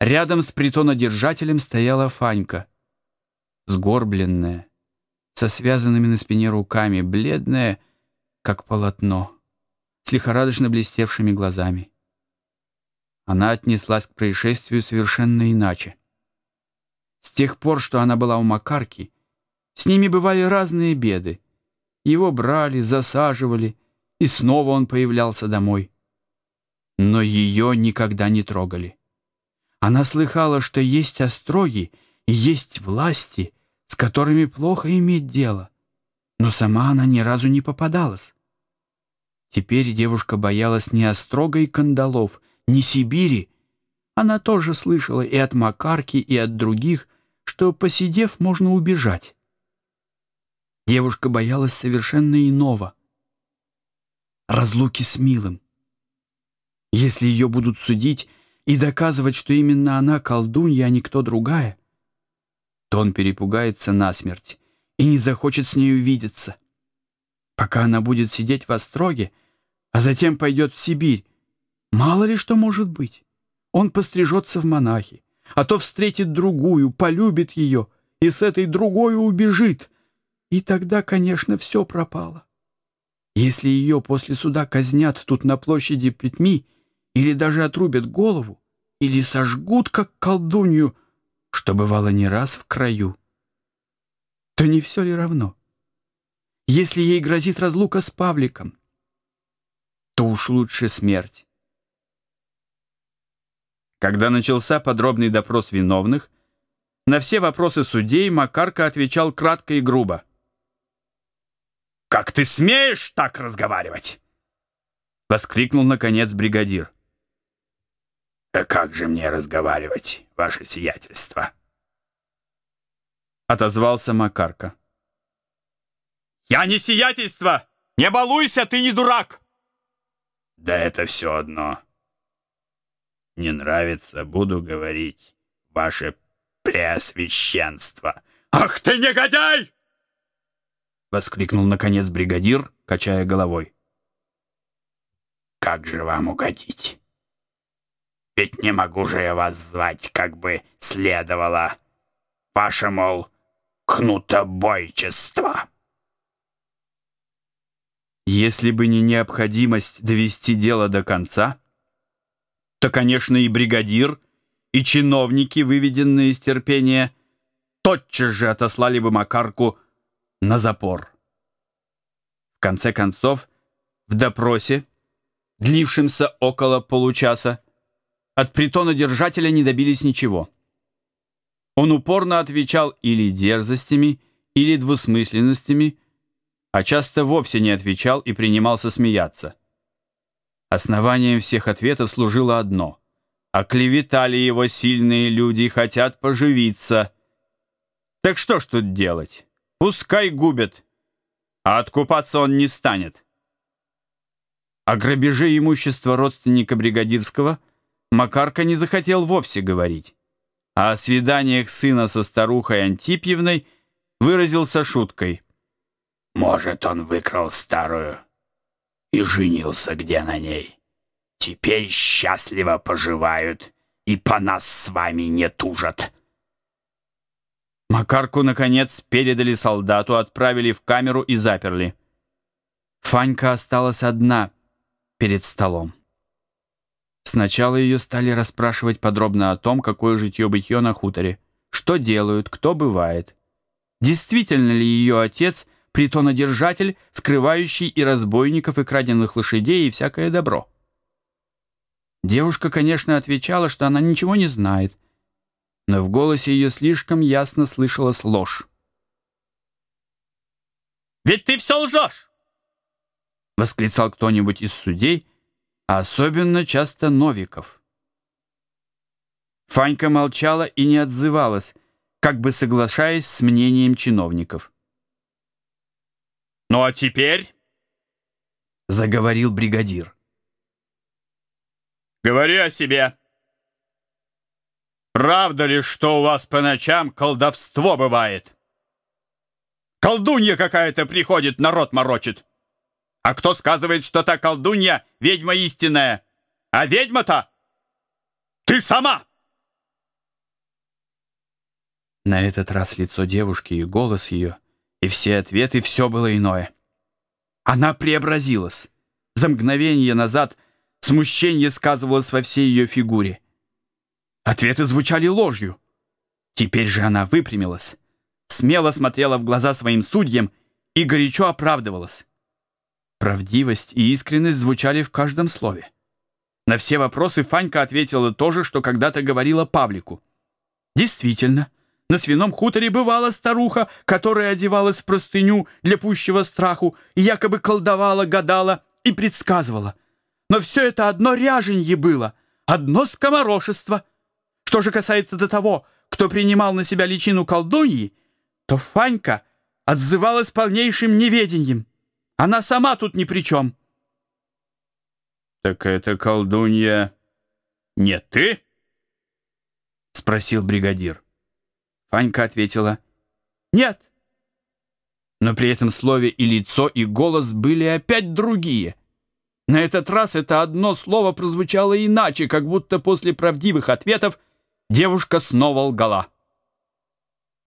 Рядом с притонодержателем стояла Фанька, сгорбленная, со связанными на спине руками, бледная, как полотно, с лихорадочно блестевшими глазами. Она отнеслась к происшествию совершенно иначе. С тех пор, что она была у Макарки, с ними бывали разные беды. Его брали, засаживали, и снова он появлялся домой. Но ее никогда не трогали. Она слыхала, что есть остроги и есть власти, с которыми плохо иметь дело, но сама она ни разу не попадалась. Теперь девушка боялась ни острога и кандалов, ни Сибири. Она тоже слышала и от Макарки, и от других, что, посидев, можно убежать. Девушка боялась совершенно иного — разлуки с милым. Если ее будут судить, и доказывать, что именно она колдунья, а не кто другая, то он перепугается насмерть и не захочет с ней увидеться. Пока она будет сидеть в Остроге, а затем пойдет в Сибирь, мало ли что может быть. Он пострижется в монахи, а то встретит другую, полюбит ее и с этой другой убежит. И тогда, конечно, все пропало. Если ее после суда казнят тут на площади плетьми или даже отрубят голову, или сожгут, как колдунью, что бывало не раз в краю, то не все ли равно? Если ей грозит разлука с Павликом, то уж лучше смерть. Когда начался подробный допрос виновных, на все вопросы судей Макарка отвечал кратко и грубо. «Как ты смеешь так разговаривать?» — воскликнул, наконец, бригадир. «А как же мне разговаривать, ваше сиятельство?» Отозвался Макарка. «Я не сиятельство! Не балуйся, ты не дурак!» «Да это все одно. Не нравится, буду говорить, ваше преосвященство». «Ах ты негодяй!» Воскликнул, наконец, бригадир, качая головой. «Как же вам угодить?» Ведь не могу же я вас звать, как бы следовало. Ваше, мол, кнутобойчество. Если бы не необходимость довести дело до конца, то, конечно, и бригадир, и чиновники, выведенные из терпения, тотчас же отослали бы Макарку на запор. В конце концов, в допросе, длившемся около получаса, от притона держателя не добились ничего. Он упорно отвечал или дерзостями, или двусмысленностями, а часто вовсе не отвечал и принимался смеяться. Основанием всех ответов служило одно — оклеветали его сильные люди, хотят поживиться. Так что ж тут делать? Пускай губят, а откупаться он не станет. О грабеже имущества родственника Бригадирского — Макарка не захотел вовсе говорить, а о свиданиях сына со старухой Антипьевной выразился шуткой. «Может, он выкрал старую и женился где на ней. Теперь счастливо поживают и по нас с вами не тужат». Макарку, наконец, передали солдату, отправили в камеру и заперли. Фанька осталась одна перед столом. Сначала ее стали расспрашивать подробно о том, какое житье-бытье на хуторе, что делают, кто бывает. Действительно ли ее отец притонодержатель, скрывающий и разбойников, и краденных лошадей, и всякое добро? Девушка, конечно, отвечала, что она ничего не знает, но в голосе ее слишком ясно слышалась ложь. «Ведь ты все лжешь!» — восклицал кто-нибудь из судей, а особенно часто Новиков. Фанька молчала и не отзывалась, как бы соглашаясь с мнением чиновников. «Ну а теперь?» — заговорил бригадир. «Говори о себе. Правда ли, что у вас по ночам колдовство бывает? Колдунья какая-то приходит, народ морочит. А кто сказывает, что та колдунья — ведьма истинная? А ведьма-то ты сама!» На этот раз лицо девушки и голос ее, и все ответы, все было иное. Она преобразилась. За мгновение назад смущение сказывалось во всей ее фигуре. Ответы звучали ложью. Теперь же она выпрямилась, смело смотрела в глаза своим судьям и горячо оправдывалась. Правдивость и искренность звучали в каждом слове. На все вопросы Фанька ответила то же, что когда-то говорила Павлику. Действительно, на свином хуторе бывала старуха, которая одевалась в простыню для пущего страху и якобы колдовала, гадала и предсказывала. Но все это одно ряженье было, одно скоморошество. Что же касается до того, кто принимал на себя личину колдуньи, то Фанька отзывалась полнейшим неведением. Она сама тут ни при чем. — Так это колдунья не ты? — спросил бригадир. Фанька ответила «Нет». Но при этом слове и лицо, и голос были опять другие. На этот раз это одно слово прозвучало иначе, как будто после правдивых ответов девушка снова лгала.